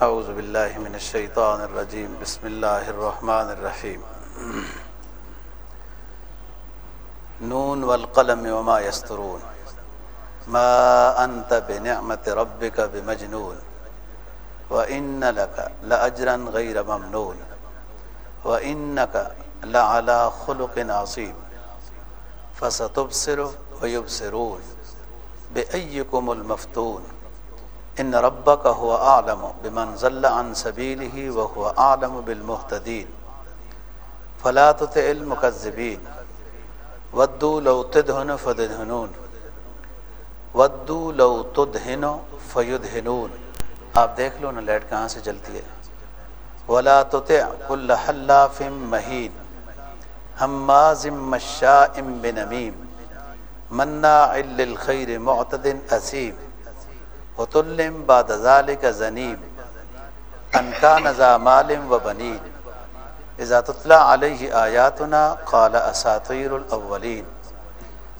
أعوذ باللہ من الشیطان الرجیم بسم اللہ الرحمن الرحیم نون والقلم وما يسترون. ما أنت بنعمت ربك بمجنون. وإن لك لاجرا غير ممنون. وإنك لعلى خلق عظيم. فستبصر ويبصرون. بأيكم المفتون. ان ربك هو اعلم بمن ضل عن سبيله وهو اعلم بالمهتدين. فلا تطع المكذبين. ودو لو تدهن فدهنون. ودو لو تدهن فيدهنون. آپ دیکھ لو نا لائٹ کہاں سے جلتی ہے. ولا تطع كل حلاف مهين. هماز مشاء بنميم. مناع للخير معتد اثيم وتلم بعد ذلك زنيم ان كان ذا مال وبنين اذا تتلى عليه آياتنا قال اساطير الاولين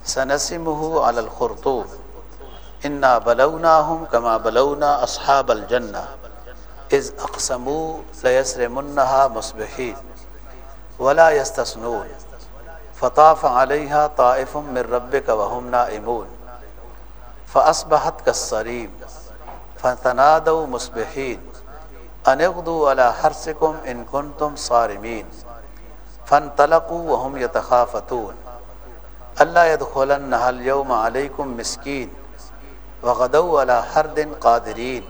سنسمه على الخرطوم انا بلوناهم كما بلونا اصحاب الجنه اذ اقسموا ليسرمنها مصبحين ولا يستثنون فطاف عليها طائف من ربك وهم نائمون فأصبحت كالصريم فتنادوا مصبحين أن اغدوا على حرسكم إن كنتم صارمين. فانطلقوا وهم يتخافتون ألا يدخلنها اليوم عليكم مسكين؟ وغدوا على حرد قادرين.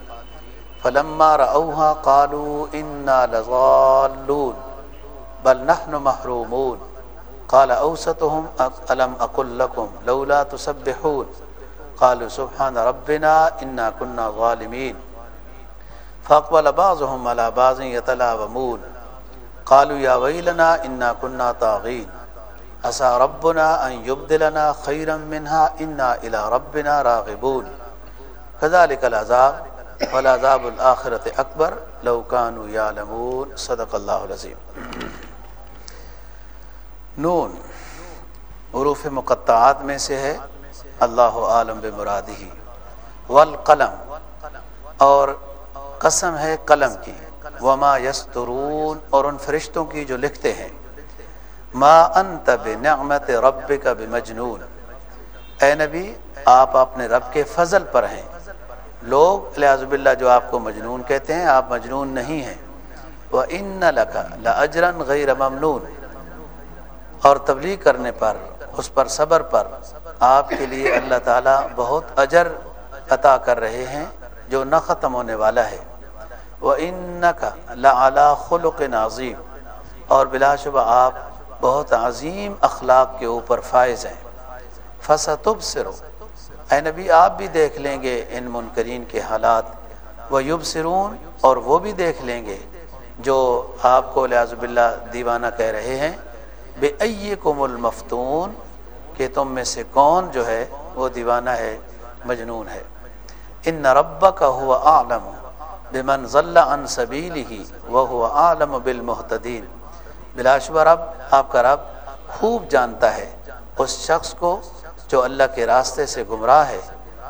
فلما رأوها قالوا إنا لضالون بل نحن محرومون. قال أوسطهم ألم أقل لكم لولا تسبحون؟ قالوا سبحان ربنا إنا كنا ظالمين. فاقبل بعضهم على بعض يتلاومون. قالوا يا ويلنا إنا كنا طاغين. عسى ربنا أن يبدلنا خيرا منها إنا إلى ربنا راغبون. كذلك العذاب، والعذاب الآخرة أكبر. لو كانوا يعلمون. صدق الله العظيم. نون، حروف مقطعات میں سے ہے. اللہ عالم بمرادی والقلم، اور قسم ہے قلم کی، وما یسترون، اور ان فرشتوں کی جو لکھتے ہیں۔ ما انت بنعمت ربک بمجنون۔ اے نبی، آپ اپنے رب کے فضل پر ہیں۔ لوگ لہٰذ باللہ، جو آپ کو مجنون کہتے ہیں، آپ مجنون نہیں ہیں۔ وہ ان لکا لاجرن غیر ممنون۔ اور تبلیغ کرنے پر، اس پر صبر پر آپ کے لیے اللہ تعالیٰ بہت اجر عطا کر رہے ہیں، جو نہ ختم ہونے والا ہے۔ وہ ان کا لا خلق نازیم اور بلا شبہ آپ بہت عظیم اخلاق کے اوپر فائز ہیں۔ فصتب سرو اے نبی، آپ بھی دیکھ لیں گے ان منکرین کے حالات۔ وہ یب سرون اور وہ بھی دیکھ لیں گے، جو آپ کو لہٰذ باللہ دیوانہ کہہ رہے ہیں۔ بے کم المفتون۔ کہ تم میں سے کون جو ہے وہ دیوانہ ہے، مجنون ہے۔ ان رب کا ہوا عالم بمن ضلع ان صبیل ہی وہ ہوا عالم بالمحتدین بلاشبہ رب، آپ کا رب خوب جانتا ہے۔ اس شخص کو جو اللہ کے راستے سے گمراہ ہے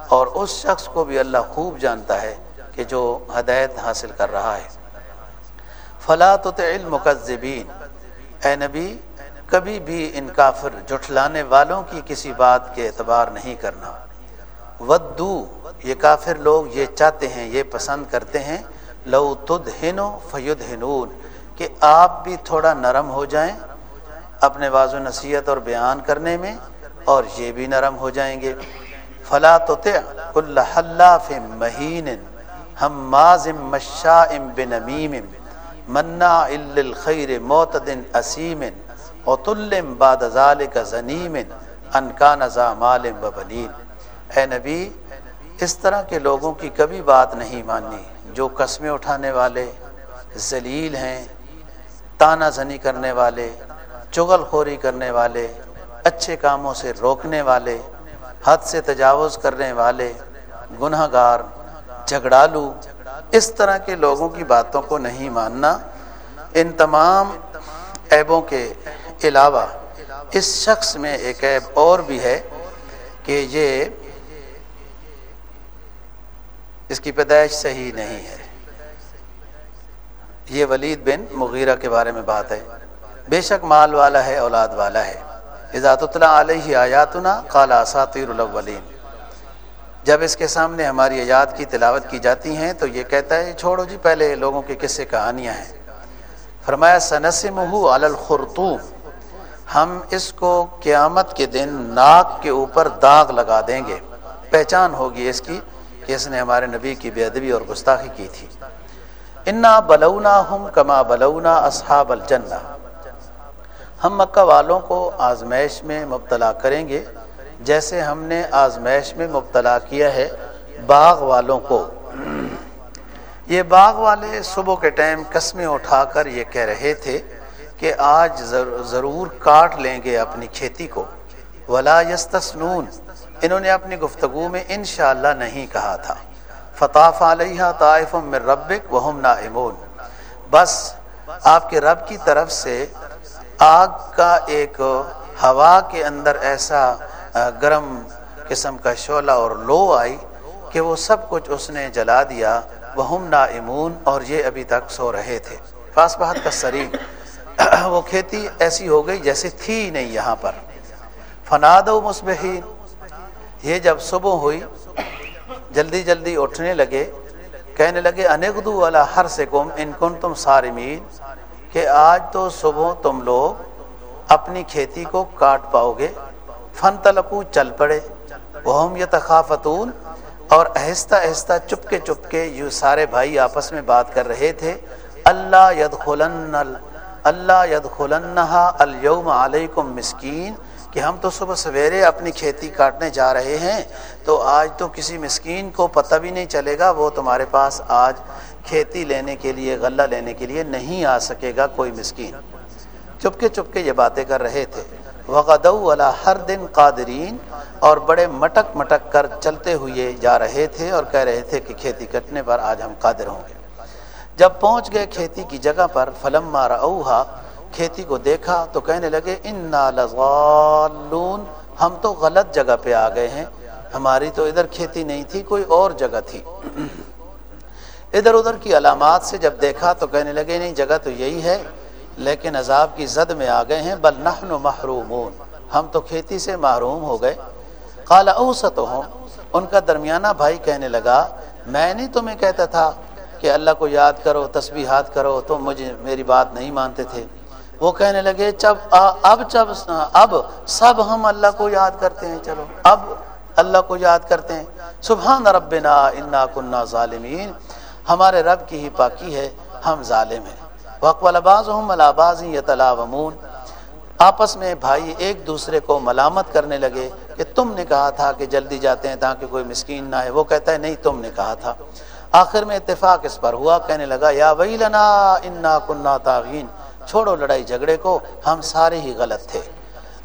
اور اس شخص کو بھی اللہ خوب جانتا ہے کہ جو ہدایت حاصل کر رہا ہے۔ فلا المکذبین اے نبی کبھی بھی ان کافر جٹلانے والوں کی کسی بات کے اعتبار نہیں کرنا۔ ودو، یہ کافر لوگ یہ چاہتے ہیں، یہ پسند کرتے ہیں۔ لو تد ہنو فید ہنون کہ آپ بھی تھوڑا نرم ہو جائیں اپنے واض و نصیحت اور بیان کرنے میں، اور یہ بھی نرم ہو جائیں گے۔ فلا کل حلاف مہین ہم حماز مشاء بنمیم منا الخیر معتدن اسیم۔ وطلم بعد ذلك زنیم ان ذا مال اے نبی، اس طرح کے لوگوں کی کبھی بات نہیں ماننی جو قسمیں اٹھانے والے، ذلیل ہیں تانہ زنی کرنے والے، چغل خوری کرنے والے، اچھے کاموں سے روکنے والے، حد سے تجاوز کرنے والے گناہ گار جھگڑالو، اس طرح کے لوگوں کی باتوں کو نہیں ماننا۔ ان تمام عیبوں کے علاوہ، اس شخص میں ایک عیب اور بھی ہے کہ یہ اس کی پیدائش صحیح نہیں ہے۔ یہ ولید بن مغیرہ کے بارے میں بات ہے۔ بے شک مال والا ہے، اولاد والا ہے۔ اضاط اللہ علیہ آیاتنا کالا ساتیر الاولین۔ جب اس کے سامنے ہماری ایات کی تلاوت کی جاتی ہیں تو یہ کہتا ہے، چھوڑو جی پہلے لوگوں کے قصے، کہانیاں ہیں۔ فرمایا سنسم الخرطوم۔ ہم اس کو قیامت کے دن ناک کے اوپر داغ لگا دیں گے۔ پہچان ہوگی اس کی کہ اس نے ہمارے نبی کی بے ادبی اور گستاخی کی تھی۔ انا بلونا ہم کما بلونا اصحاب الجنہ ہم مکہ والوں کو آزمائش میں مبتلا کریں گے۔ جیسے ہم نے آزمائش میں مبتلا کیا ہے باغ والوں کو۔ یہ باغ والے صبح کے ٹائم قسمیں اٹھا کر یہ کہہ رہے تھے کہ آج ضرور کاٹ لیں گے اپنی کھیتی کو۔ ولا یستسنون انہوں نے اپنی گفتگو میں انشاءاللہ نہیں کہا تھا۔ فتح علیہ طائف من ربک وہم نائمون۔ بس آپ کے رب کی طرف سے آگ کا ایک ہوا کے اندر ایسا گرم قسم کا شعلہ اور لو آئی کہ وہ سب کچھ اس نے جلا دیا۔ وہم نائمون اور یہ ابھی تک سو رہے تھے۔ فاس بہت کا سرین وہ کھیتی ایسی ہو گئی جیسے تھی نہیں یہاں پر۔ فناد و مصبحین۔ یہ جب صبح ہوئی، جلدی جلدی اٹھنے لگے۔ کہنے لگے انگدو والا ہر سے کم ان کن تم سارمین۔ کہ آج تو صبح تم لوگ اپنی کھیتی کو کاٹ پاؤ گے۔ فن تلکو چل پڑے۔ وہ ہم یہ تخافتون اور آہستہ آہستہ چپکے چپکے یوں سارے بھائی آپس میں بات کر رہے تھے۔ اللہ ید خلن اللہ ید خلنحا الوم علیکم مسکین، کہ ہم تو صبح سویرے اپنی کھیتی کاٹنے جا رہے ہیں، تو آج تو کسی مسکین کو پتہ بھی نہیں چلے گا، وہ تمہارے پاس آج کھیتی لینے کے لیے، غلہ لینے کے لیے نہیں آ سکے گا کوئی مسکین۔ چپکے چپکے یہ باتیں کر رہے تھے۔ وغد والا ہر دن قادرین، اور بڑے مٹک مٹک کر چلتے ہوئے جا رہے تھے اور کہہ رہے تھے کہ کھیتی کٹنے پر آج ہم قادر ہوں گے۔ جب پہنچ گئے کھیتی کی جگہ پر فلم مارا اوہا کھیتی کو دیکھا تو کہنے لگے ان لغالون ہم تو غلط جگہ پہ آ گئے ہیں۔ ہماری تو ادھر کھیتی نہیں تھی، کوئی اور جگہ تھی۔ ادھر ادھر کی علامات سے جب دیکھا تو کہنے لگے، نہیں، جگہ تو یہی ہے، لیکن عذاب کی زد میں آ گئے ہیں، بل نحن محرومون۔ ہم تو کھیتی سے محروم ہو گئے۔ قال اوسطهم ان کا درمیانہ بھائی کہنے لگا، میں نہیں تمہیں کہتا تھا کہ اللہ کو یاد کرو، تسبیحات کرو تو مجھے میری بات نہیں مانتے تھے۔ وہ کہنے لگے جب اب جب اب، سب ہم اللہ کو یاد کرتے ہیں، چلو۔ اب اللہ کو یاد کرتے ہیں۔ سبحان ربنا، انا کننا ظالمین۔ ہمارے رب کی ہی پاکی ہے، ہم ظالم ہیں۔ وقب الباز ہم الباز یتلاومون۔ آپس میں بھائی ایک دوسرے کو ملامت کرنے لگے کہ تم نے کہا تھا کہ جلدی جاتے ہیں تاکہ کوئی مسکین نہ ہے وہ کہتا ہے، نہیں، تم نے کہا تھا۔ آخر میں اتفاق اس پر ہوا، کہنے لگا، یا ویلنا انا کننا تاغین چھوڑو لڑائی جھگڑے کو، ہم سارے ہی غلط تھے۔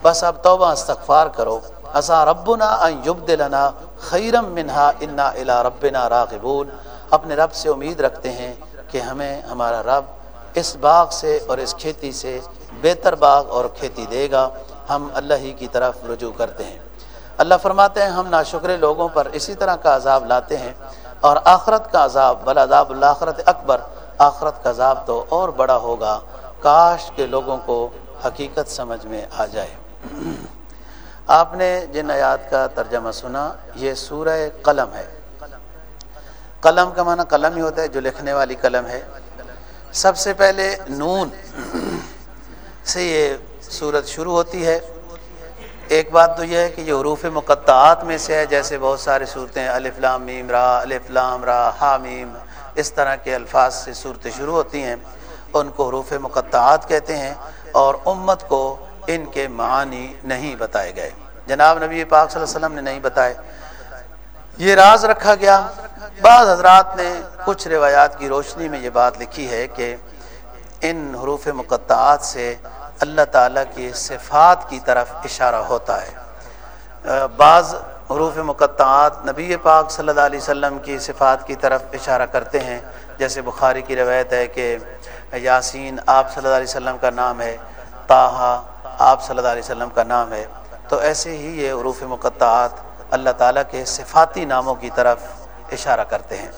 بس اب توبہ استغفار کرو۔ اسا ربنا ان یبدلنا خیرم منہا، انا الى ربنا راغبون۔ اپنے رب سے امید رکھتے ہیں کہ ہمیں ہمارا رب اس باغ سے اور اس کھیتی سے بہتر باغ اور کھیتی دے گا۔ ہم اللہ ہی کی طرف رجوع کرتے ہیں۔ اللہ فرماتے ہیں، ہم ناشکرے لوگوں پر اسی طرح کا عذاب لاتے ہیں۔ اور آخرت کا عذاب بل عذاب الآخرت اکبر، آخرت کا عذاب تو اور بڑا ہوگا۔ کاش کے لوگوں کو حقیقت سمجھ میں آ جائے۔ آپ نے جن آیات کا ترجمہ سنا، یہ سورہ قلم ہے۔ قلم کا معنی قلم ہی ہوتا ہے، جو لکھنے والی قلم ہے۔ سب سے پہلے نون سے یہ صورت شروع ہوتی ہے۔ ایک بات تو یہ ہے کہ یہ حروف مقطعات میں سے ہے، جیسے بہت سارے صورتیں، الف لام میم را، الف لام را، ہا میم، اس طرح کے الفاظ سے صورتیں شروع ہوتی ہیں۔ ان کو حروف مقطعات کہتے ہیں اور امت کو ان کے معانی نہیں بتائے گئے۔ جناب نبی پاک صلی اللہ علیہ وسلم نے نہیں بتائے۔ یہ راز رکھا گیا۔ بعض حضرات نے کچھ روایات کی روشنی میں یہ بات لکھی ہے کہ ان حروف مقطعات سے اللہ تعالیٰ کی صفات کی طرف اشارہ ہوتا ہے۔ بعض حروف مقطعات نبی پاک صلی اللہ علیہ وسلم کی صفات کی طرف اشارہ کرتے ہیں۔ جیسے بخاری کی روایت ہے کہ یاسین، آپ صلی اللہ علیہ وسلم کا نام ہے۔ طاہا، آپ صلی اللہ علیہ وسلم کا نام ہے۔ تو ایسے ہی یہ عروف مقطعات اللہ تعالیٰ کے صفاتی ناموں کی طرف اشارہ کرتے ہیں۔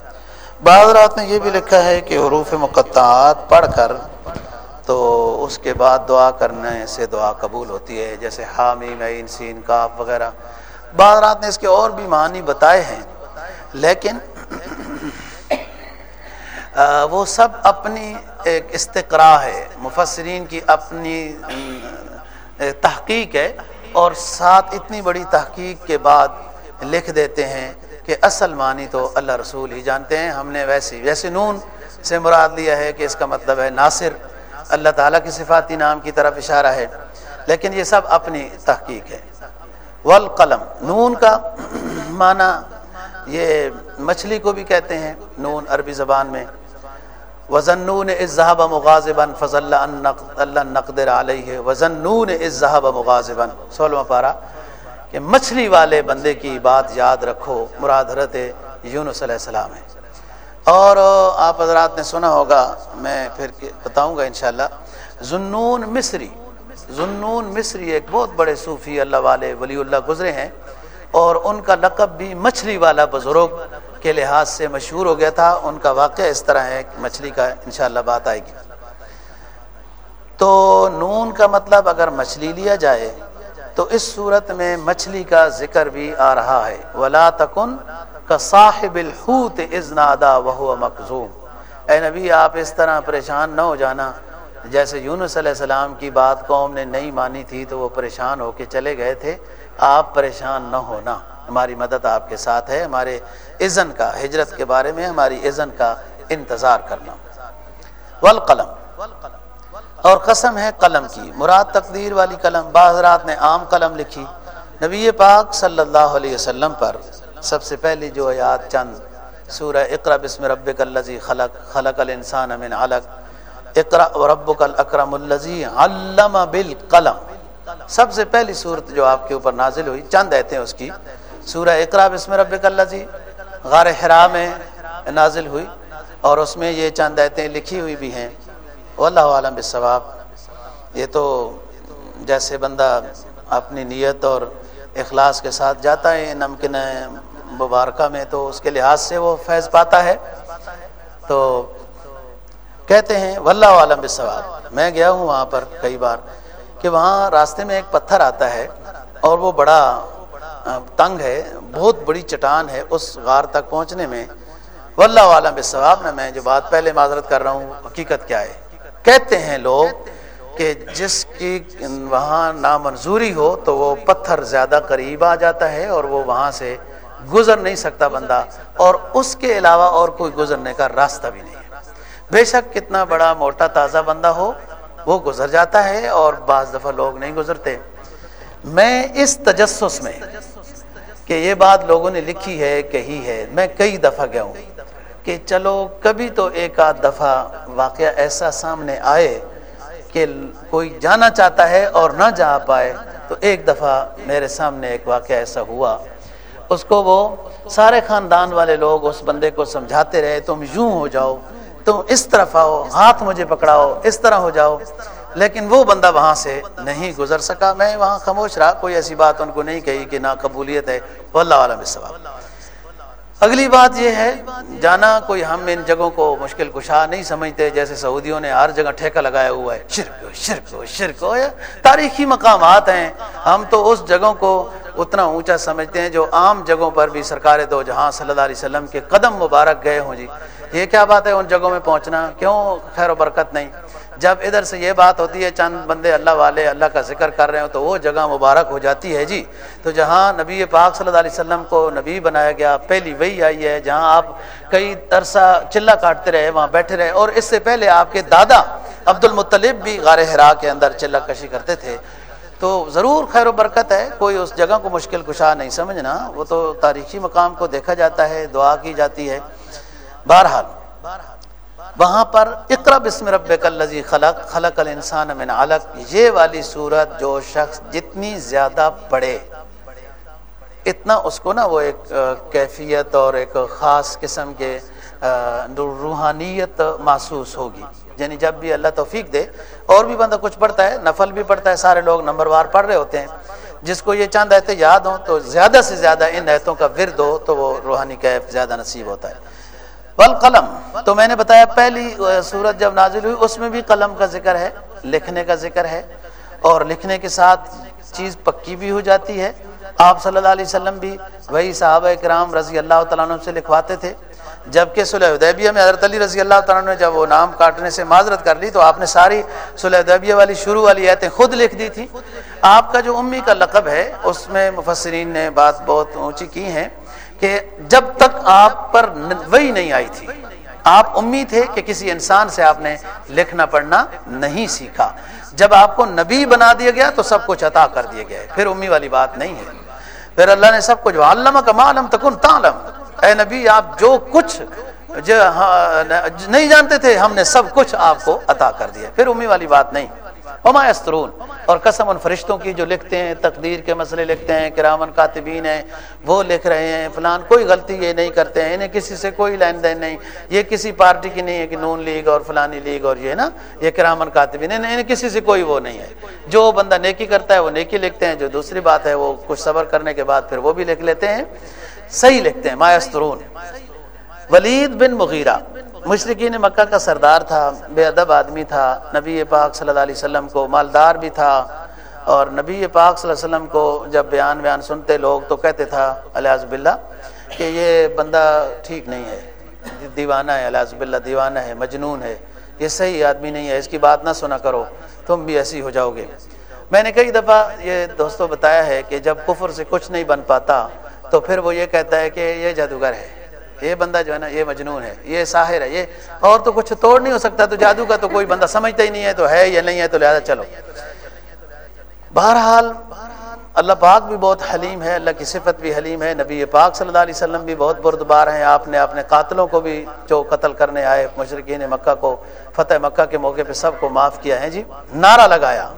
بعض رات نے یہ بھی لکھا ہے کہ حروف مقطعات پڑھ کر تو اس کے بعد دعا کرنے سے دعا قبول ہوتی ہے، جیسے حامی معین سین، کاف وغیرہ۔ بعض رات نے اس کے اور بھی معنی بتائے ہیں، لیکن وہ سب اپنی ایک استقرا ہے، مفسرین کی اپنی تحقیق ہے، اور ساتھ اتنی بڑی تحقیق کے بعد لکھ دیتے ہیں کہ اصل معنی تو اللہ رسول ہی جانتے ہیں، ہم نے ویسی، ویسے نون سے مراد لیا ہے کہ اس کا مطلب ہے ناصر۔ اللہ تعالیٰ کی صفاتی نام کی طرف اشارہ ہے۔ لیکن یہ سب اپنی تحقیق ہے۔ والقلم، نون کا معنی یہ مچھلی کو بھی کہتے ہیں، نون عربی زبان میں۔ وزنون اظہب مغازباً فضل اللہ نقدر علیہ وزن وزنون اظہب مغازباً سولہ پارا کہ مچھلی والے بندے کی بات یاد رکھو، مراد حضرت یونس علیہ السلام ہے۔ اور آپ حضرات نے سنا ہوگا، میں پھر بتاؤں گا انشاءاللہ ظنون مصری ظنون مصری ایک بہت بڑے صوفی اللہ والے ولی اللہ گزرے ہیں اور ان کا لقب بھی مچھلی والا بزرگ کے لحاظ سے مشہور ہو گیا تھا۔ ان کا واقعہ اس طرح ہے مچھلی کا انشاءاللہ بات آئے گی۔ تو نون کا مطلب اگر مچھلی لیا جائے تو اس صورت میں مچھلی کا ذکر بھی آ رہا ہے۔ ولا تکن کا صاحب الحوت ازنادا وہ مخزوم اے نبی، آپ اس طرح پریشان نہ ہو جانا۔ جیسے یونس علیہ السلام کی بات قوم نے نہیں مانی تھی تو وہ پریشان ہو کے چلے گئے تھے۔ آپ پریشان نہ ہونا۔ ہماری مدد آپ کے ساتھ ہے۔ ہمارے اذن کا، ہجرت کے بارے میں ہماری اذن کا انتظار کرنا۔ والقلم۔ اور قسم ہے قلم کی۔ مراد تقدیر والی قلم۔ حضرات نے عام قلم لکھی۔ نبی پاک صلی اللہ علیہ وسلم پر سب سے پہلی جو آیات چند، سورہ اقرا بسم ربک الذی خلق خلق الانسان من علق اقرا ربک الاکرم الذی علم بالقلم۔ سب سے پہلی صورت جو آپ کے اوپر نازل ہوئی، چند ایتیں اس کی۔ سورہ اقرا بسم ربک الذی غار حرا میں نازل ہوئی، اور اس میں یہ چند ایتیں لکھی ہوئی بھی ہیں۔ واللہ عالم بالثواب یہ تو جیسے بندہ اپنی نیت اور اخلاص کے ساتھ جاتا ہے، نمکن مبارکہ میں تو اس کے لحاظ سے وہ فیض پاتا ہے۔ تو کہتے ہیں، واللہ عالم بالثواب میں گیا ہوں وہاں پر کئی بار کہ وہاں راستے میں ایک پتھر آتا ہے اور وہ بڑا تنگ ہے، بہت بڑی چٹان ہے اس غار تک پہنچنے میں۔ واللہ عالم بالثواب میں میں جو بات پہلے معذرت کر رہا ہوں، حقیقت کیا ہے؟ کہتے ہیں لوگ کہ جس کی وہاں نامنظوری ہو تو وہ پتھر زیادہ قریب آ جاتا ہے اور وہ وہاں سے گزر نہیں سکتا بندہ اور اس کے علاوہ اور کوئی گزرنے کا راستہ بھی نہیں۔ ہے بے شک کتنا بڑا موٹا تازہ بندہ ہو، وہ گزر جاتا ہے اور بعض دفعہ لوگ نہیں گزرتے۔ میں اس تجسس میں کہ یہ بات لوگوں نے لکھی ہے، کہی ہے، میں کئی دفعہ گیا ہوں کہ چلو کبھی تو ایک آدھ دفعہ واقعہ ایسا سامنے آئے کہ کوئی جانا چاہتا ہے اور نہ جا پائے تو ایک دفعہ میرے سامنے ایک واقعہ ایسا ہوا۔ اس کو وہ سارے خاندان والے لوگ اس بندے کو سمجھاتے رہے، تم یوں ہو جاؤ، تم اس طرف آؤ، ہاتھ مجھے پکڑاؤ، اس طرح ہو جاؤ۔ لیکن وہ بندہ وہاں سے نہیں گزر سکا۔ میں وہاں خاموش رہا، کوئی ایسی بات ان کو نہیں کہی کہ نہ قبولیت ہے۔ وہ اللہ عالم ثواب اگلی بات یہ ہے، جانا کوئی ہم ان جگہوں کو مشکل کشا نہیں سمجھتے، جیسے سعودیوں نے ہر جگہ ٹھیکہ لگایا ہوا ہے۔ شرک شرک شرک تاریخی مقامات ہیں۔ ہم تو اس جگہوں کو اتنا اونچا سمجھتے ہیں جو عام جگہوں پر بھی سرکار دو جہاں صلی اللہ علیہ وسلم کے قدم مبارک گئے ہوں جی۔ یہ کیا بات ہے ان جگہوں میں پہنچنا؟ کیوں خیر و برکت نہیں؟ جب ادھر سے یہ بات ہوتی ہے، چند بندے اللہ والے اللہ کا ذکر کر رہے ہوں تو وہ جگہ مبارک ہو جاتی ہے جی۔ تو جہاں نبی پاک صلی اللہ علیہ وسلم کو نبی بنایا گیا، پہلی وہی آئی ہے جہاں آپ کئی عرصہ چلا کاٹتے رہے، وہاں بیٹھے رہے۔ اور اس سے پہلے آپ کے دادا عبد المطلب بھی غار حرا کے اندر چلا کشی کرتے تھے۔ تو ضرور خیر و برکت ہے، کوئی اس جگہ کو مشکل کشا نہیں، سمجھنا؟ وہ تو تاریخی مقام کو دیکھا جاتا ہے، دعا کی جاتی ہے۔ بہرحال، وہاں پر اقرا بسم رب الزی خلق خلق الانسان من علق۔ یہ والی صورت جو شخص جتنی زیادہ پڑھے، اتنا اس کو نا وہ ایک کیفیت اور ایک خاص قسم کے روحانیت محسوس ہوگی۔ یعنی جب بھی اللہ توفیق دے، اور بھی بندہ کچھ پڑھتا ہے، نفل بھی پڑھتا ہے، سارے لوگ نمبر وار پڑھ رہے ہوتے ہیں۔ جس کو یہ چاند ایتے یاد ہوں تو زیادہ سے زیادہ ان ایتوں کا ورد ہو تو وہ روحانی کیف زیادہ نصیب ہوتا ہے۔ والقلم تو میں نے بتایا پہلی صورت جب نازل ہوئی، اس میں بھی قلم کا ذکر ہے، لکھنے کا ذکر ہے، اور لکھنے کے ساتھ چیز پکی بھی ہو جاتی ہے۔ آپ صلی اللہ علیہ وسلم بھی وہی صحابہ کرام رضی اللہ تعالیٰ عنہ سے لکھواتے تھے۔ جبکہ صلح حدیبیہ میں حضرت علی رضی اللہ تعالیٰ نے جب وہ نام کاٹنے سے معذرت کر لی تو آپ نے ساری صلح حدیبیہ والی شروع والی آیتیں خود لکھ دی تھی آپ کا جو امی کا لقب ہے، اس میں مفسرین نے بات بہت اونچی کی ہیں کہ جب تک آپ پر وہی نہیں آئی تھی، آپ امی تھے کہ کسی انسان سے آپ نے لکھنا پڑھنا نہیں سیکھا۔ جب آپ کو نبی بنا دیا گیا تو سب کچھ عطا کر دیا گیا پھر امی والی بات نہیں ہے۔ پھر اللہ نے سب کچھ علامہ کا معلوم تکن تعلم اے نبی، آپ جو کچھ جو ہاں، نہیں جانتے تھے، ہم نے سب کچھ آپ کو عطا کر دیا۔ پھر امی والی بات نہیں۔ وما استرون اور قسم ان فرشتوں کی جو لکھتے ہیں، تقدیر کے مسئلے لکھتے ہیں، کرامن کاتبین ہیں، وہ لکھ رہے ہیں، فلان کوئی غلطی یہ نہیں کرتے ہیں، انہیں کسی سے کوئی لین دین نہیں۔ یہ کسی پارٹی کی نہیں ہے کہ نون لیگ اور فلانی لیگ اور یہ نا، یہ کرامن کاتبین انہیں کسی سے کوئی وہ نہیں ہے۔ جو بندہ نیکی کرتا ہے، وہ نیکی لکھتے ہیں، جو دوسری بات ہے، وہ کچھ صبر کرنے کے بعد پھر وہ بھی لکھ لیتے ہیں۔ صحیح لکھتے ہیں مایسترون ولید بن مغیرہ مشرقین مکہ کا سردار تھا، بے ادب آدمی تھا، نبی پاک صلی اللہ علیہ وسلم کو مالدار بھی تھا۔ اور نبی پاک صلی اللہ علیہ وسلم کو جب بیان بیان سنتے لوگ تو کہتے تھا علیہ باللہ، کہ یہ بندہ ٹھیک نہیں ہے، دیوانہ ہے علیہ باللہ، دیوانہ ہے، مجنون ہے، یہ صحیح آدمی نہیں ہے، اس کی بات نہ سنا کرو، تم بھی ایسی ہو جاؤ گے۔ میں نے کئی دفعہ یہ دوستوں بتایا ہے کہ جب کفر سے کچھ نہیں بن پاتا تو پھر وہ یہ کہتا ہے کہ یہ جادوگر ہے، یہ بندہ جو ہے نا، یہ مجنون ہے، یہ ساحر ہے، یہ اور تو کچھ توڑ نہیں ہو سکتا، تو جادو کا تو کوئی بندہ سمجھتا ہی نہیں ہے، تو ہے یا نہیں ہے، تو لہٰذا چلو۔ بہرحال اللہ پاک بھی بہت حلیم ہے، اللہ کی صفت بھی حلیم ہے، نبی پاک صلی اللہ علیہ وسلم بھی بہت بردبار ہیں۔ آپ نے اپنے قاتلوں کو بھی جو قتل کرنے آئے مشرقین مکہ کو، فتح مکہ کے موقع پہ سب کو معاف کیا ہے جی نعرہ لگایا۔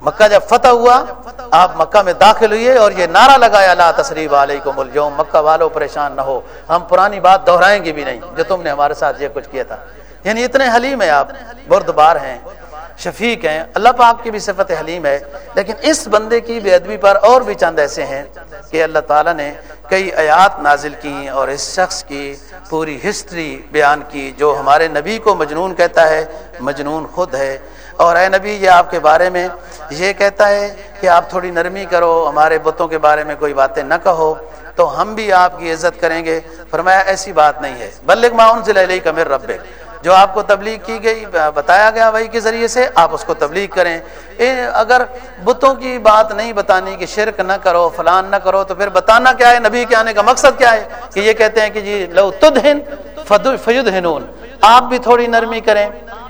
مکہ جب فتح ہوا، آپ مکہ میں داخل ہوئے اور یہ نعرہ لگایا اللہ تصریف علیکم الجوم مکہ والوں پریشان نہ ہو۔ ہم پرانی بات دہرائیں گے بھی نہیں، جو تم نے ہمارے ساتھ یہ کچھ کیا تھا۔ یعنی اتنے حلیم ہیں آپ، بردبار ہیں۔ شفیق ہیں، اللہ پاک کی بھی صفت حلیم ہے، لیکن اس بندے کی بے ادبی پر اور بھی چند ایسے ہیں کہ اللہ تعالیٰ نے کئی آیات نازل کی اور اس شخص کی پوری ہسٹری بیان کی جو ہمارے نبی کو مجنون کہتا ہے، مجنون خود ہے۔ اور اے نبی، یہ آپ کے بارے میں یہ کہتا ہے کہ آپ تھوڑی نرمی کرو، ہمارے بتوں کے بارے میں کوئی باتیں نہ کہو، تو ہم بھی آپ کی عزت کریں گے۔ فرمایا، ایسی بات نہیں ہے۔ بلک معاون ضلع کمر رب جو آپ کو تبلیغ کی گئی، بتایا گیا وہی کے ذریعے سے، آپ اس کو تبلیغ کریں۔ اگر بتوں کی بات نہیں بتانی کہ شرک نہ کرو، فلان نہ کرو، تو پھر بتانا کیا ہے؟ نبی کے آنے کا مقصد کیا ہے؟ کہ یہ کہتے ہیں کہ جی لو تدہن فید ہنون آپ بھی تھوڑی نرمی کریں۔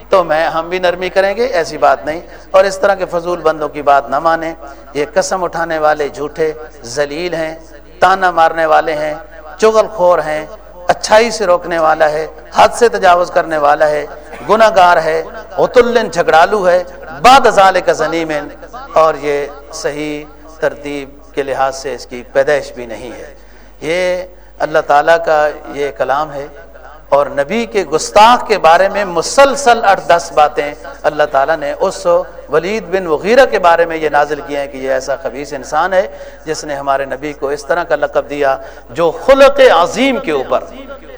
تو میں، ہم بھی نرمی کریں گے، ایسی بات نہیں۔ اور اس طرح کے فضول بندوں کی بات نہ مانیں۔ یہ قسم اٹھانے والے جھوٹے، ذلیل ہیں، تانا مارنے والے ہیں، چغل خور ہیں۔ اچھائی سے روکنے والا ہے، حد سے تجاوز کرنے والا ہے گناہ گار ہے اتلن جھگڑالو ہے، بعد ازال کا زنیمن اور یہ صحیح ترتیب کے لحاظ سے اس کی پیدائش بھی نہیں ہے۔ یہ اللہ تعالیٰ کا یہ کلام ہے اور نبی کے گستاخ کے بارے میں مسلسل اٹھ دس باتیں اللہ تعالیٰ نے اس ولید بن وغیرہ کے بارے میں یہ نازل کیے ہیں کہ یہ ایسا خبیص انسان ہے جس نے ہمارے نبی کو اس طرح کا لقب دیا جو خلق عظیم کے اوپر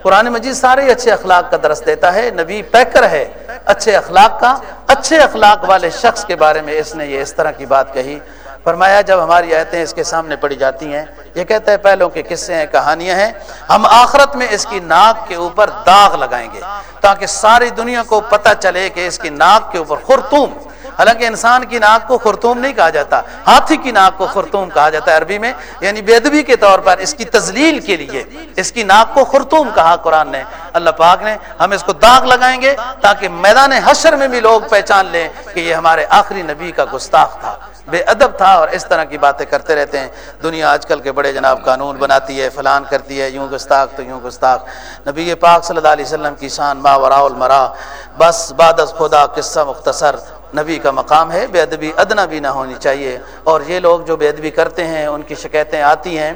قرآن مجید سارے اچھے اخلاق کا درس دیتا ہے، نبی پیکر ہے اچھے اخلاق کا، اچھے اخلاق والے شخص کے بارے میں اس نے یہ اس طرح کی بات کہی۔ فرمایا، جب ہماری آیتیں اس کے سامنے پڑی جاتی ہیں، یہ کہتا ہے، پہلوں کے قصے ہیں، کہانیاں ہیں۔ ہم آخرت میں اس کی ناک کے اوپر داغ لگائیں گے تاکہ ساری دنیا کو پتہ چلے کہ اس کی ناک کے اوپر خرطوم حالانکہ انسان کی ناک کو خرطوم نہیں کہا جاتا، ہاتھی کی ناک کو خرطوم کہا جاتا ہے عربی میں یعنی بے ادبی کے طور پر اس کی تزلیل کے لیے، اس کی ناک کو خرطوم کہا قرآن نے۔ اللہ پاک نے ہم اس کو داغ لگائیں گے تاکہ میدان حشر میں بھی لوگ پہچان لیں کہ یہ ہمارے آخری نبی کا گستاخ تھا۔ بے ادب تھا اور اس طرح کی باتیں کرتے رہتے ہیں۔ دنیا آج کل کے بڑے جناب قانون بناتی ہے، فلان کرتی ہے، یوں گستاخ تو یوں گستاخ۔ نبی پاک صلی اللہ علیہ وسلم کی شان ما ورا المرا، بس بادس خدا قصہ مختصر۔ نبی کا مقام ہے، بے ادبی ادنا بھی نہ ہونی چاہیے۔ اور یہ لوگ جو بے ادبی کرتے ہیں، ان کی شکایتیں آتی ہیں۔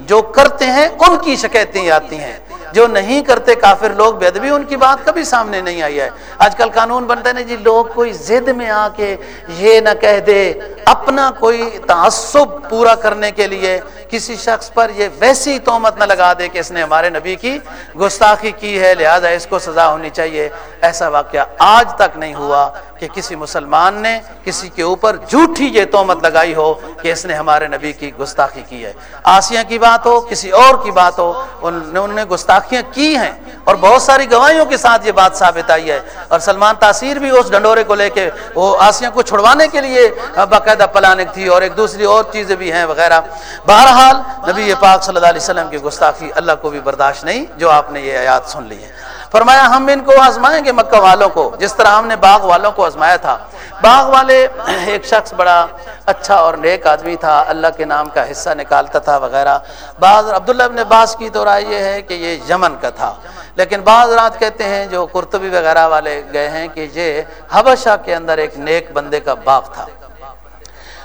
جو کرتے ہیں، ان کی شکایتیں آتی ہیں۔ جو نہیں کرتے کافر لوگ، بے ادبی ان کی بات کبھی سامنے نہیں آئی ہے۔ آج کل قانون بنتا ہے نا جی لوگ کوئی زد میں آ کے یہ نہ کہہ دے۔ اپنا کوئی تعصب پورا کرنے کے لیے کسی شخص پر یہ ویسی تومت نہ لگا دے کہ اس نے ہمارے نبی کی گستاخی کی ہے، لہذا اس کو سزا ہونی چاہیے۔ ایسا واقعہ آج تک نہیں ہوا۔ کہ کسی مسلمان نے کسی کے اوپر جھوٹھی یہ تومت لگائی ہو کہ اس نے ہمارے نبی کی گستاخی کی ہے۔ آسیاں کی بات ہو، کسی اور کی بات ہو انہوں نے گستاخیاں کی ہیں اور بہت ساری گواہیوں کے ساتھ یہ بات ثابت آئی ہے۔ اور سلمان تاثیر بھی اس ڈنڈورے کو لے کے، وہ آسیاں کو چھڑوانے کے لیے باقاعدہ پلانک تھی اور ایک دوسری اور چیزیں بھی ہیں وغیرہ۔ بہرحال نبی پاک صلی اللہ علیہ وسلم کی گستاخی اللہ کو بھی برداشت نہیں، جو آپ نے یہ آیات سن لی ہے فرمایا، ہم ان کو آزمائیں گے مکہ والوں کو، جس طرح ہم نے باغ والوں کو آزمایا تھا۔ باغ والے ایک شخص بڑا اچھا اور نیک آدمی تھا، اللہ کے نام کا حصہ نکالتا تھا وغیرہ۔ بعض، عبداللہ ابن عباس کی تو رائے یہ ہے کہ یہ یمن کا تھا۔ لیکن بعض رات کہتے ہیں، جو کرتبی وغیرہ والے گئے ہیں کہ یہ حبشہ کے اندر ایک نیک بندے کا باغ تھا۔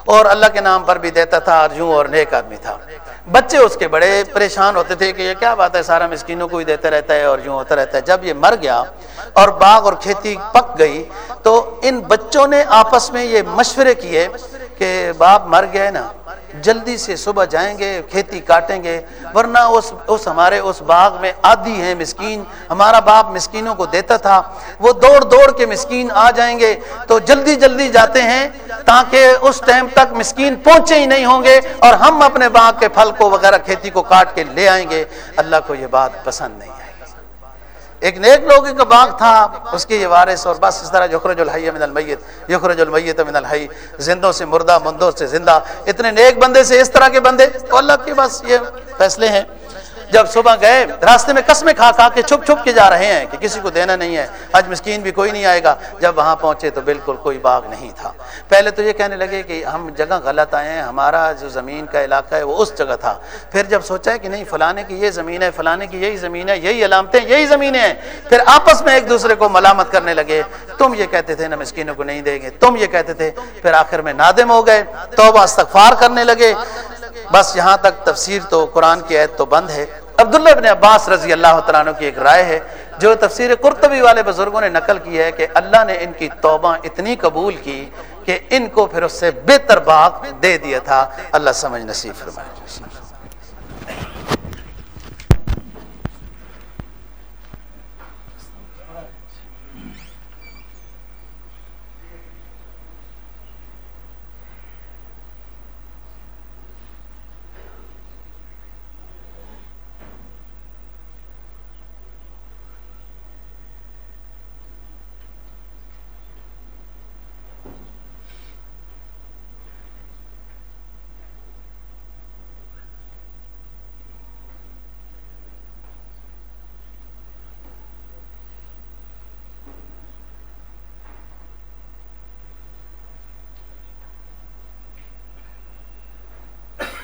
اور اللہ کے نام پر بھی دیتا تھا، اور یوں اور نیک آدمی تھا۔ بچے اس کے بڑے پریشان ہوتے تھے کہ یہ کیا بات ہے، سارا مسکینوں کو ہی دیتے رہتا ہے اور یوں ہوتا رہتا ہے۔ جب یہ مر گیا اور باغ اور کھیتی پک گئی تو ان بچوں نے آپس میں یہ مشورے کیے کہ باپ مر گئے نا، جلدی سے صبح جائیں گے، کھیتی کاٹیں گے، ورنہ اس اس ہمارے اس باغ میں آدھی ہیں مسکین۔ ہمارا باپ مسکینوں کو دیتا تھا، وہ دوڑ دوڑ کے مسکین آ جائیں گے۔ تو جلدی جلدی جاتے ہیں تاکہ اس ٹائم تک مسکین پہنچے ہی نہیں ہوں گے اور ہم اپنے باغ کے پھل کو وغیرہ کھیتی کو کاٹ کے لے آئیں گے۔ اللہ کو یہ بات پسند نہیں آئے ایک نیک لوگوں کا باغ تھا، اس کے یہ وارث اور بس اس طرح یخرج الحی من المیت، یخرج المیت من الحی، زندوں سے مردہ، مندوں سے زندہ، اتنے نیک بندے سے اس طرح کے بندے، تو اللہ کے بس یہ فیصلے ہیں۔ جب صبح گئے، راستے میں قسمیں کھا کھا کے چھپ چھپ کے جا رہے ہیں کہ کسی کو دینا نہیں ہے۔ آج مسکین بھی کوئی نہیں آئے گا۔ جب وہاں پہنچے تو بالکل کوئی باغ نہیں تھا۔ پہلے تو یہ کہنے لگے کہ ہم جگہ غلط آئے ہیں، ہمارا جو زمین کا علاقہ ہے وہ اس جگہ تھا۔ پھر جب سوچا ہے کہ نہیں، فلانے کی یہ زمین ہے، فلانے کی یہی زمین ہے، یہی علامتیں، یہی زمینیں ہیں۔ پھر آپس میں ایک دوسرے کو ملامت کرنے لگے۔ تم یہ کہتے تھے، نہ مسکینوں کو نہیں دیں گے۔ تم یہ کہتے تھے۔ پھر آخر میں نادم ہو گئے، توبہ استغفار کرنے لگے۔ بس یہاں تک تفسیر تو قرآن کی عید تو بند ہے۔ عبداللہ ابن عباس رضی اللہ تعالیٰ عنہ کی ایک رائے ہے جو تفسیر قرطبی والے بزرگوں نے نقل کی ہے کہ اللہ نے ان کی توبہ اتنی قبول کی کہ ان کو پھر اس سے بہتر باغ دے دیا تھا۔ اللہ سمجھ نصیب فرمائے۔